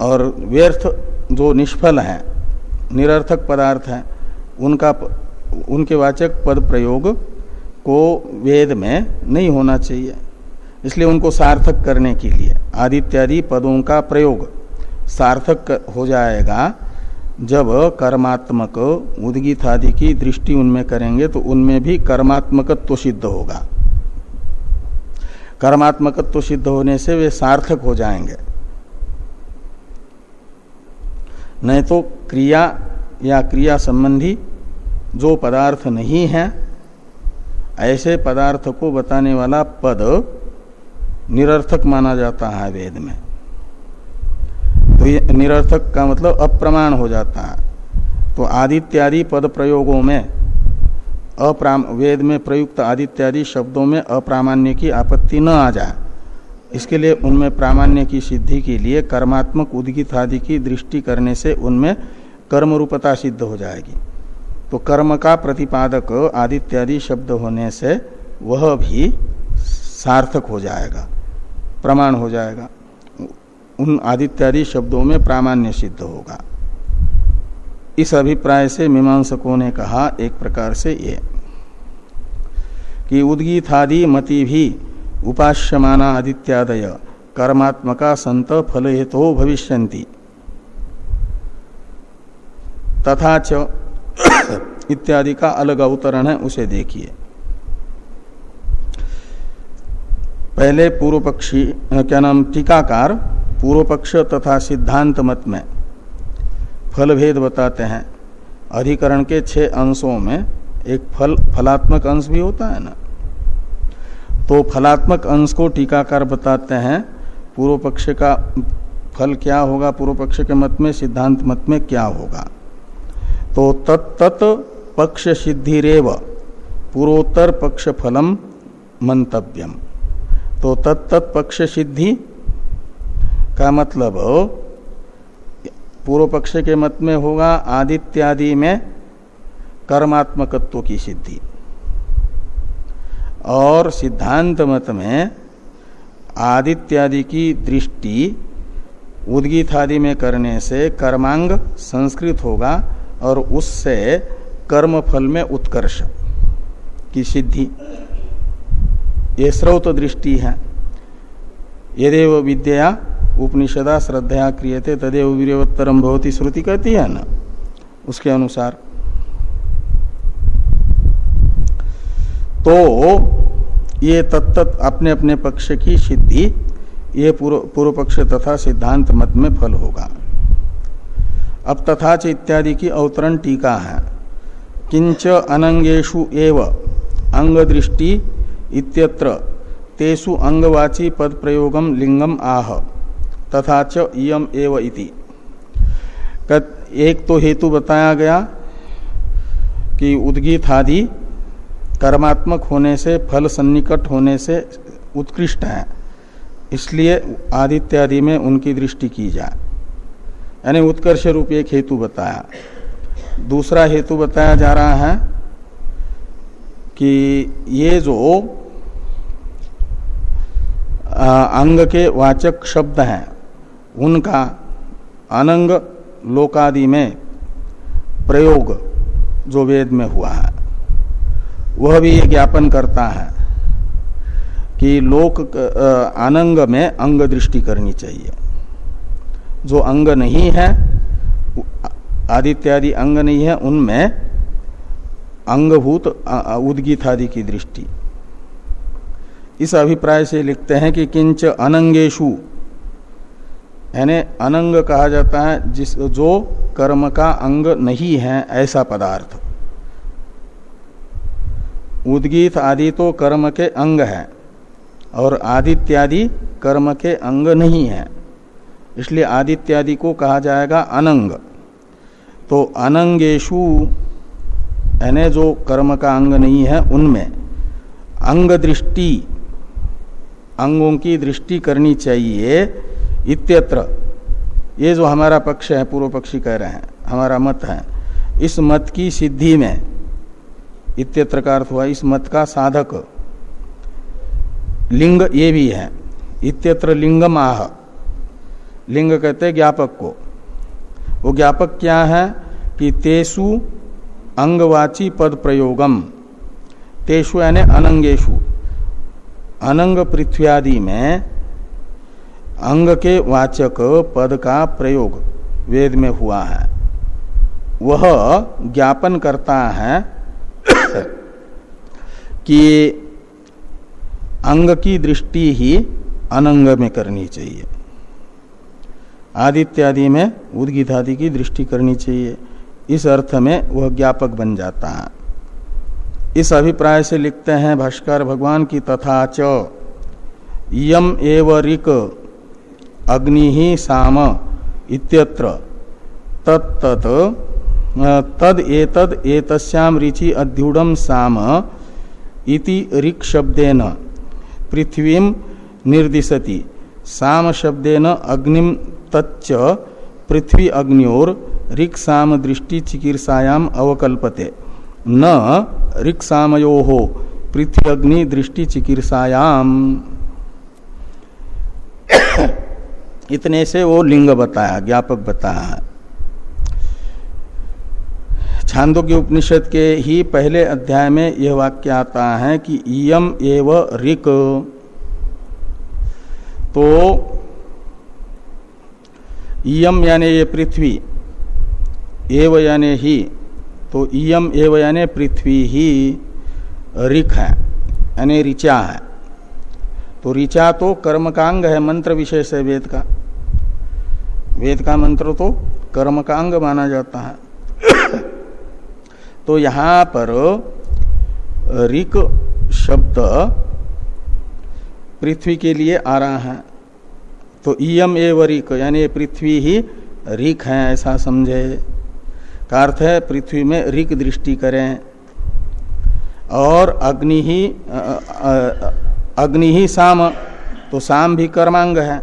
और व्यर्थ जो निष्फल हैं, निरर्थक पदार्थ हैं, उनका उनके वाचक पद प्रयोग को वेद में नहीं होना चाहिए। इसलिए उनको सार्थक करने के लिए आदित्यादि पदों का प्रयोग सार्थक हो जाएगा। जब कर्मात्मक उदगित आदि की दृष्टि उनमें करेंगे तो उनमें भी कर्मात्मकत्व तो सिद्ध होगा। कर्मात्मकत्व सिद्ध होने से वे सार्थक हो जाएँगे। नहीं तो क्रिया या क्रिया संबंधी जो पदार्थ नहीं है, ऐसे पदार्थ को बताने वाला पद निरर्थक माना जाता है वेद में। तो ये निरर्थक का मतलब अप्रमाण हो जाता है। तो आदित्यादि पद प्रयोगों में अप्राम, वेद में प्रयुक्त आदित्यादि शब्दों में अप्रामाण्य की आपत्ति न आ जाए। इसके लिए उनमें प्रामाण्य की सिद्धि के लिए कर्मात्मक उद्गित आदि की दृष्टि करने से उनमें कर्म रूपता सिद्ध हो जाएगी। तो कर्म का प्रतिपादक आदित्यादि शब्द होने से वह भी सार्थक हो जाएगा, प्रमाण हो जाएगा। उन आदित्यादि शब्दों में प्रामाण्य सिद्ध होगा। इस अभिप्राय से मीमांसकों ने कहा एक प्रकार से ये, कि उद्गीतादि मति भी उपास्यमाना आदित्यादय कर्मात्मका संत फल हेतु भविष्यंती तथा च <coughs> इत्यादि का अलग अवतरण है, उसे देखिए। पहले पूर्व पक्षी क्या नाम, टीकाकार पूर्व पक्ष तथा सिद्धांत मत में फल भेद बताते हैं। अधिकरण के छह अंशों में एक फल, फलात्मक अंश भी होता है ना। तो फलात्मक अंश को टीकाकार बताते हैं, पूर्व पक्ष का फल क्या होगा, पूर्व पक्ष के मत में, सिद्धांत मत में क्या होगा। तो तत्त पक्ष सिद्धिरेव, पूर्वोत्तर पक्ष फलम मंतव्यम। तो तत्त पक्ष सिद्धि का मतलब पूर्व पक्ष के मत में होगा, आदित्यादि में कर्मात्मकत्व की सिद्धि। और सिद्धांत मत में आदित्यादि की दृष्टि उद्गीत आदि में करने से कर्मांग संस्कृत होगा और उससे कर्म फल में उत्कर्ष की सिद्धि। ये स्रोत दृष्टि है। यदेव विद्या उपनिषदा श्रद्धया क्रियते तदेव वीरवत्तरम भवती श्रुति कहती है ना? उसके अनुसार। तो ये तत्त अपने अपने पक्ष की सिद्धि, ये पूर्व पक्ष तथा सिद्धांत मत में फल होगा। अब तथाच इत्यादि की अवतरण टीका है। किंच अनंगेशु एव अंग दृष्टि इत्यत्र तेसु अंगवाची पद प्रयोगम लिंगम आह। तथा च इयम एव इति। एक तो हेतु बताया गया कि उद्गीत आदि कर्मात्मक होने से, फल सन्निकट होने से उत्कृष्ट है। इसलिए आदित्यादि में उनकी दृष्टि की जाए। यानी उत्कर्ष रूप एक हेतु बताया। दूसरा हेतु बताया जा रहा है कि ये जो अंग के वाचक शब्द हैं उनका अनंग लोकादि में प्रयोग जो वेद में हुआ है, वह भी ये ज्ञापन करता है कि लोक अनंग में अंग दृष्टि करनी चाहिए। जो अंग नहीं है, आदित्यादि अंग नहीं है, उनमें अंगभूत उद्गीत आदि की दृष्टि। इस अभिप्राय से लिखते हैं कि किंच अनंगेशु यानी अनंग कहा जाता है, जिस, जो कर्म का अंग नहीं है, ऐसा पदार्थ। उद्गीत आदि तो कर्म के अंग है, और आदित्यादि कर्म के अंग नहीं है। इसलिए आदित्यादि को कहा जाएगा अनंग। तो अनंगेशु यानी जो कर्म का अंग नहीं है, उनमें अंग दृष्टि अंगों की दृष्टि करनी चाहिए इत्यत्र। ये जो हमारा पक्ष है, पूर्व पक्षी कह रहे हैं, हमारा मत है, इस मत की सिद्धि में इत्यत्र का अर्थ हुआ, इस मत का साधक। लिंग ये भी है, इत्यत्र लिंगम आह लिंग कहते हैं ज्ञापक को। वो ज्ञापक क्या है कि तेसु अंगवाची पद प्रयोगम। तेषु यानी अनंगेशु। अनंग पृथ्वी आदि में अंग के वाचक पद का प्रयोग वेद में हुआ है। वह ज्ञापन करता है कि अंग की दृष्टि ही अनंग में करनी चाहिए। आदित्यादि में उद्गीत आदि की दृष्टि करनी चाहिए। इस अर्थ में वह ज्ञापक बन जाता है। इस अभिप्राय से लिखते हैं भाष्कर, भगवान की तथा च। यम एव ऋक अग्नि ही साम इत्यत्र। तत्त तद एतद एतस्याम रिचि अध्युडम साम इति ऋक् शब्देन पृथ्वी निर्दिशति। साम शब्देन अग्निम तच्च पृथ्वी अग्नियोर ऋक् साम दृष्टि चिकीर्षायाम अवकल्पते। न ऋक् सामयो पृथ्वी अग्नि दृष्टि चिकीर्षायाम इतने से वो लिंग बताया, ज्ञापक बताया। छांदोग्य उपनिषद के ही पहले अध्याय में यह वाक्य आता है कि इयम एव ऋक तो इयम यानी ये पृथ्वी, एव यानी ही तो इयम एव यानी पृथ्वी ही ऋख है, यानी ऋचा है। तो ऋचा तो कर्मकांग है, मंत्र विशेष है वेद का। वेद का मंत्र तो कर्म का अंग माना जाता है। तो यहाँ पर रिक शब्द पृथ्वी के लिए आ रहा है। तो इयम एव रिक यानी पृथ्वी ही रिक है, ऐसा समझे। का अर्थ है पृथ्वी में रिक दृष्टि करें। और अग्नि ही अग्नि ही साम तो साम भी कर्मांग है।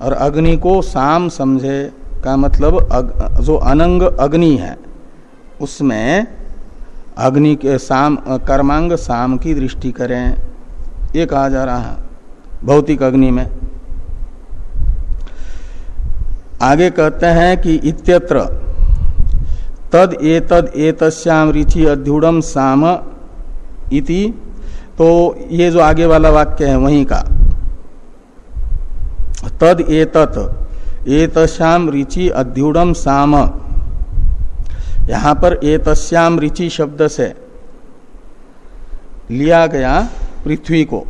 और अग्नि को साम समझे का मतलब अग, जो अनंग अग्नि है उसमें अग्नि के साम कर्मांग साम की दृष्टि करें। ये कहा जा रहा है भौतिक अग्नि में। आगे कहते हैं कि इत्यत्र तद ए तद ए तस्याम रिचि अध्युड़म साम इति तो ये जो आगे वाला वाक्य है वहीं का। तद ए तत् ए रिचि अध्युड़म साम। यहाँ पर ए तस्याम रिचि शब्द से लिया गया पृथ्वी को।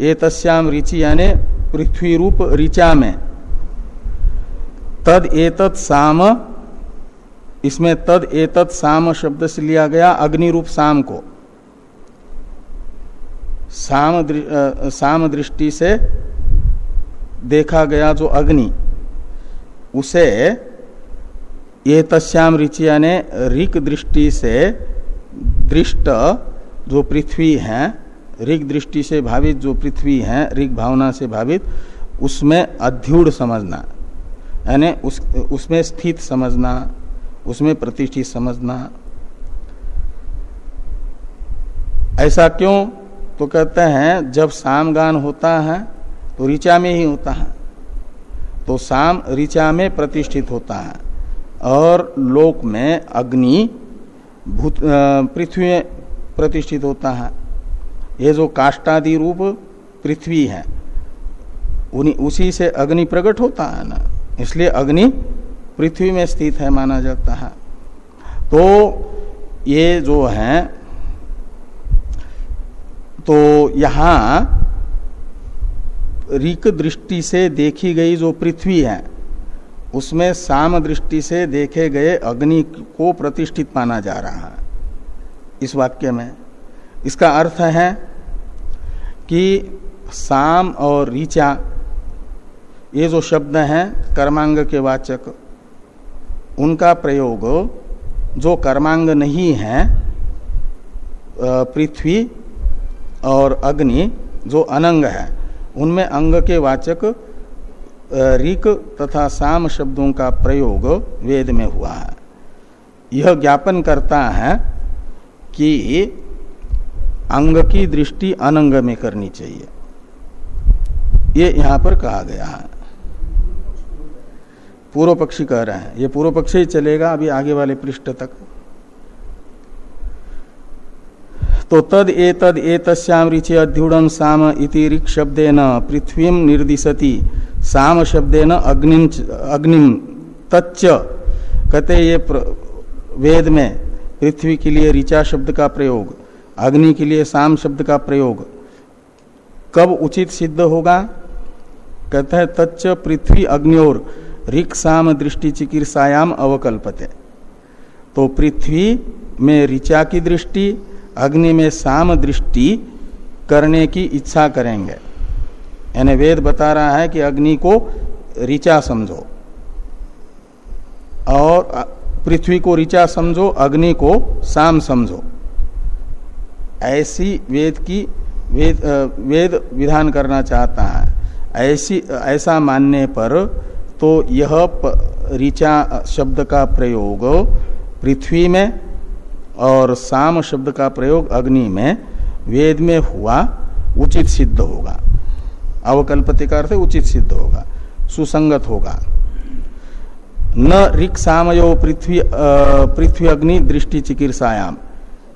ए तस्याम रिचि यानी पृथ्वी रूप ऋचा में। तद एतत् साम, इसमें तद एतत् साम शब्द से लिया गया अग्नि रूप साम को साम दृष्टि से देखा गया जो अग्नि, उसे ये तस्याम ऋचिया ने ऋक दृष्टि से दृष्ट जो पृथ्वी है ऋग दृष्टि से भावित जो पृथ्वी है ऋग भावना से भावित, उसमें अध्यूढ़ समझना, यानी उस, उसमें स्थित समझना, उसमें प्रतिष्ठित समझना। ऐसा क्यों? तो कहते हैं, जब साम गान होता है तो ऋचा में ही होता है। तो साम ऋचा में प्रतिष्ठित होता है। और लोक में अग्नि भूत पृथ्वी में प्रतिष्ठित होता है। ये जो काष्टादि रूप पृथ्वी है, उन्हीं, उसी से अग्नि प्रकट होता है ना। इसलिए अग्नि पृथ्वी में स्थित है माना जाता है। तो ये जो है तो यहाँ रिक दृष्टि से देखी गई जो पृथ्वी है, उसमें साम दृष्टि से देखे गए अग्नि को प्रतिष्ठित माना जा रहा है। इस वाक्य में इसका अर्थ है कि साम और ऋचा ये जो शब्द हैं, कर्मांग के वाचक, उनका प्रयोग जो कर्मांग नहीं है पृथ्वी और अग्नि जो अनंग है उनमें अंग के वाचक रिक तथा साम शब्दों का प्रयोग वेद में हुआ है। यह ज्ञापन करता है कि अंग की दृष्टि अनंग में करनी चाहिए। ये यहाँ पर कहा गया है। पूर्व पक्षी कह रहे हैं। ये पूर्व पक्षी ही चलेगा अभी आगे वाले पृष्ठ तक। तो तद ए तद ए रिचे अध्युड़म साम इति ऋक शब्देन पृथ्वी निर्दिशति। साम शब्देन अग्नि अग्निम तच्च। कहते ये वेद में पृथ्वी के लिए ऋचा शब्द का प्रयोग, अग्नि के लिए साम शब्द का प्रयोग, कब उचित सिद्ध होगा? कहते हैं तच्च पृथ्वी अग्नियोर ऋक साम दृष्टि चिकित्सायाम अवकल्पते। तो पृथ्वी में ऋचा की दृष्टि अग्नि में साम दृष्टि करने की इच्छा करेंगे। यानी वेद बता रहा है कि अग्नि को ऋचा समझो। और पृथ्वी को ऋचा समझो, अग्नि को साम समझो। ऐसी वेद की, वेद वेद विधान करना चाहता है। ऐसी, ऐसा मानने पर तो यह ऋचा शब्द का प्रयोग पृथ्वी में और साम शब्द का प्रयोग अग्नि में वेद में हुआ, उचित सिद्ध होगा। अवकल्पति का अर्थ उचित सिद्ध होगा, सुसंगत होगा। न ऋक सामयो पृथ्वी पृथ्वी अग्नि दृष्टि चिकित्सायाम।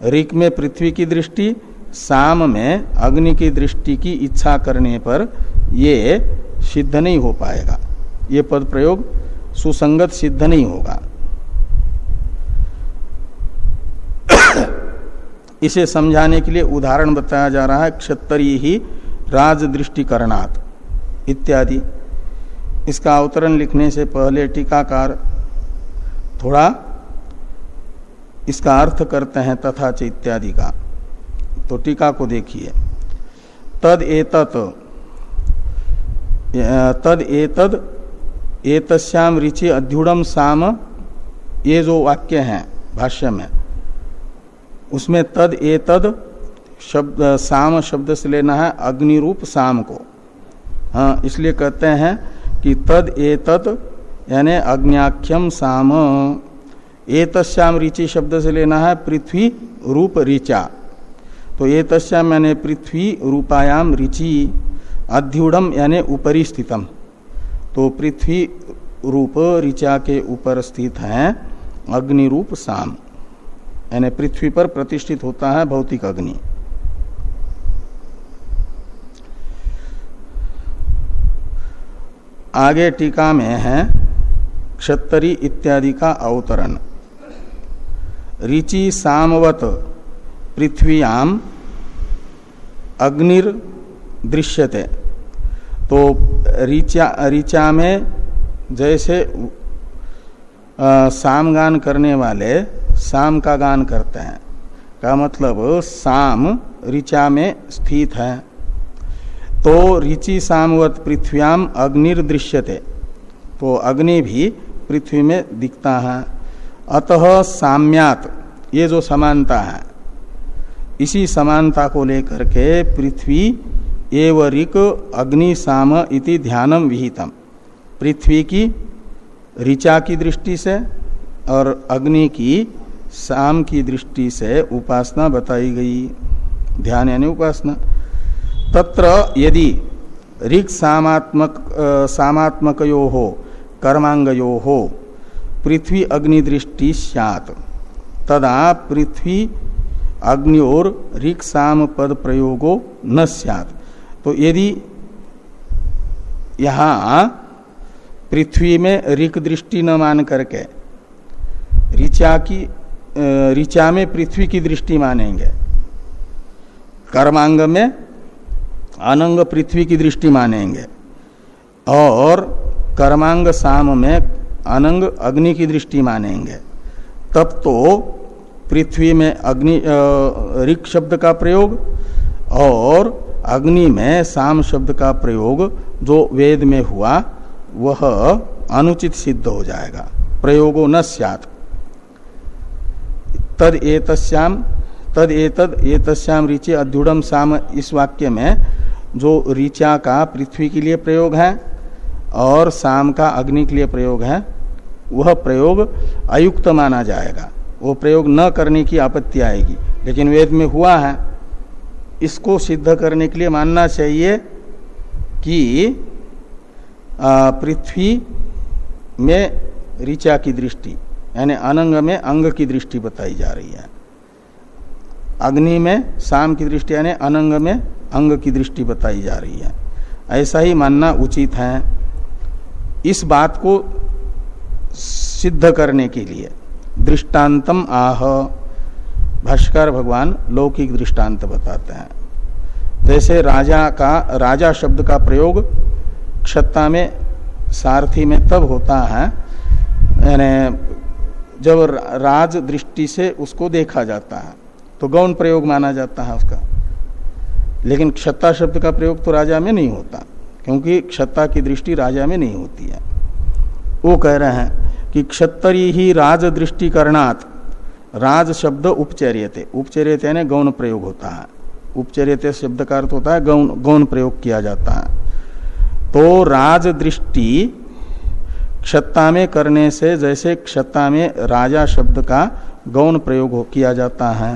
ऋक में पृथ्वी की दृष्टि, साम में अग्नि की दृष्टि की इच्छा करने पर ये सिद्ध नहीं हो पाएगा। ये पद प्रयोग सुसंगत सिद्ध नहीं होगा। इसे समझाने के लिए उदाहरण बताया जा रहा है, क्षत्रिय ही राज दृष्टिकरणात् इत्यादि। इसका अवतरण लिखने से पहले टीकाकार थोड़ा इसका अर्थ करते हैं तथा च इत्यादि का। तो टीका को देखिए। तद एतत तद एतद एतस्याम रिचि अध्युड़म साम, ये जो वाक्य हैं भाष्य में उसमें तद एतद शब्द, साम शब्द से लेना है अग्नि रूप साम को। हाँ इसलिए कहते हैं कि तद एतत यानी अग्नियाख्यम साम। एतस्याम ऋचि शब्द से लेना है, पृथ्वी रूप ऋचा। तो एतस्याम यानी पृथ्वी रूपायाम ऋचि अध्युढ़ यानी उपरी स्थितम तो पृथ्वी रूप ऋचा के ऊपर स्थित हैं अग्नि रूप साम। यानी पृथ्वी पर प्रतिष्ठित होता है भौतिक अग्नि। आगे टीका में है, क्षत्तरी इत्यादि का अवतरण। ऋचि सामवत पृथ्वीयाम अग्निर दृश्यते। तो ऋचा ऋचा में जैसे साम गान करने वाले साम का गान करते हैं। का मतलब साम ऋचा में स्थित है। तो ऋचि सामवत पृथ्व्याम अग्निर्दृश्यते। तो अग्नि भी पृथ्वी में दिखता है। अतः साम्यात, ये जो समानता है, इसी समानता को लेकर के पृथ्वी एवरिक अग्नि साम इति ध्यानम विहितम। पृथ्वी की ऋचा की दृष्टि से और अग्नि की साम की दृष्टि से उपासना बताई गई। ध्यान यानी उपासना। तत्र यदि ऋग सामात्मक सामात्मको हो कर्मांगयो हो पृथ्वी अग्निदृष्टि सैत तदा पृथ्वी अग्नि और ऋग साम पद प्रयोगो न सैत तो यदि यहाँ पृथ्वी में ऋक दृष्टि न मान करके, ऋचा की ऋचा में पृथ्वी की दृष्टि मानेंगे। कर्मांग में अनंग पृथ्वी की दृष्टि मानेंगे। और कर्मांग साम में अनंग अग्नि की दृष्टि मानेंगे। तब तो पृथ्वी में अग्नि ऋक शब्द का प्रयोग और अग्नि में साम शब्द का प्रयोग जो वेद में हुआ, वह अनुचित सिद्ध हो जाएगा। प्रयोगो न सत तद एतस्याम तद एतद एतस्याम ऋचि अध्युड़म साम इस वाक्य में, जो ऋचा का पृथ्वी के लिए प्रयोग है और साम का अग्नि के लिए प्रयोग है, वह प्रयोग अयुक्त माना जाएगा। वो प्रयोग न करने की आपत्ति आएगी। लेकिन वेद में हुआ है, इसको सिद्ध करने के लिए मानना चाहिए कि पृथ्वी में ऋचा की दृष्टि यानी अनंग में अंग की दृष्टि बताई जा रही है। अग्नि में शाम की दृष्टि यानी अनंग में अंग की दृष्टि बताई जा रही है। ऐसा ही मानना उचित है इस बात को सिद्ध करने के लिए। दृष्टांतम आह। भाष्कर भगवान लौकिक दृष्टांत बताते हैं। जैसे राजा का, राजा शब्द का प्रयोग क्षत्ता में, सारथी में तब होता है, यानी जब राज दृष्टि से उसको देखा जाता है तो गौण प्रयोग माना जाता है उसका। लेकिन क्षत्ता शब्द का प्रयोग तो राजा में नहीं होता, क्योंकि क्षत्ता की दृष्टि राजा में नहीं होती है। वो कह रहे हैं कि क्षत्तरी ही राज दृष्टि करणात, राज शब्द उपचर्यते। उपचर्यते यानी गौण प्रयोग होता है। उपचर्यते शब्द का अर्थ होता है गौण गौण प्रयोग किया जाता है। तो राज दृष्टि क्षत्ता में करने से जैसे क्षत्ता में राजा शब्द का गौण प्रयोग किया जाता है।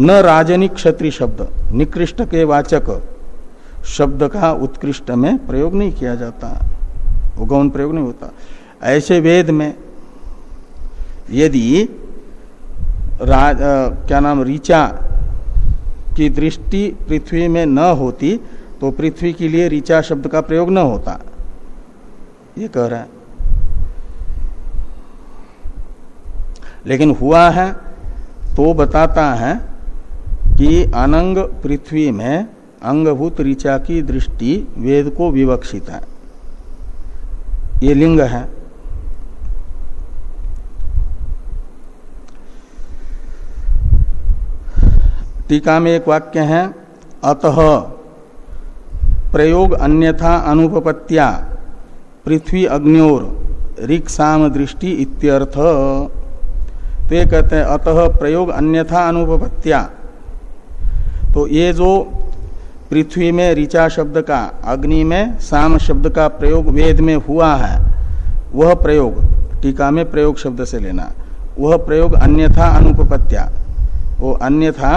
न राजनिक क्षत्रिय शब्द निकृष्ट के वाचक शब्द का उत्कृष्ट में प्रयोग नहीं किया जाता। वो गौण प्रयोग नहीं होता। ऐसे वेद में यदि राज आ, क्या नाम ऋचा की दृष्टि पृथ्वी में न होती तो पृथ्वी के लिए ऋचा शब्द का प्रयोग न होता। ये कह रहा है। लेकिन हुआ है तो बताता है कि अनंग पृथ्वी में अंगभूत ऋचा की दृष्टि वेद को विवक्षित है। ये लिंग है। टीका में एक वाक्य है, अतः प्रयोग अन्यथा अनुपपत्या पृथ्वी अग्नियोर रिक्साम दृष्टि इत्यर्थ। तो ये कहते हैं, अतः प्रयोग अन्यथा अनुपत्या तो ये जो पृथ्वी में ऋचा शब्द का, अग्नि में साम शब्द का प्रयोग वेद में हुआ है, वह प्रयोग, टीका में प्रयोग शब्द से लेना, वह प्रयोग अन्यथा अनुपत्या वो अन्यथा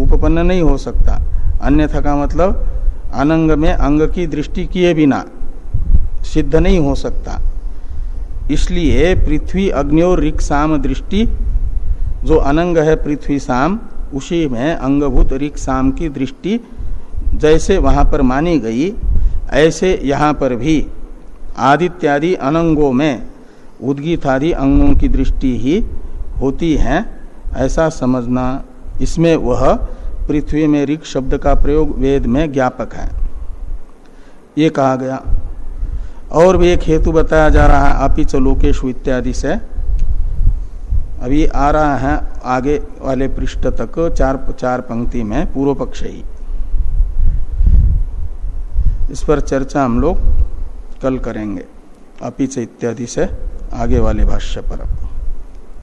उपपन्न नहीं हो सकता। अन्यथा का मतलब अनंग में अंग की दृष्टि किए बिना। सिद्ध नहीं हो सकता। इसलिए पृथ्वी अग्नि और ऋक साम दृष्टि, जो अनंग है पृथ्वी साम, उसी में अंगभूत ऋक साम की दृष्टि जैसे वहाँ पर मानी गई, ऐसे यहाँ पर भी आदित्यादि अनंगों में उद्गीत आदि अंगों की दृष्टि ही होती है, ऐसा समझना। इसमें वह पृथ्वी में ऋक शब्द का प्रयोग वेद में ज्ञापक है। ये कहा गया। और भी एक हेतु बताया जा रहा है अपिच लोकेश इत्यादि से। अभी आ रहा है आगे वाले पृष्ठ तक, चार चार पंक्ति में, पूर्व पक्ष ही। इस पर चर्चा हम लोग कल करेंगे अपिच इत्यादि से आगे वाले भाष्य पर।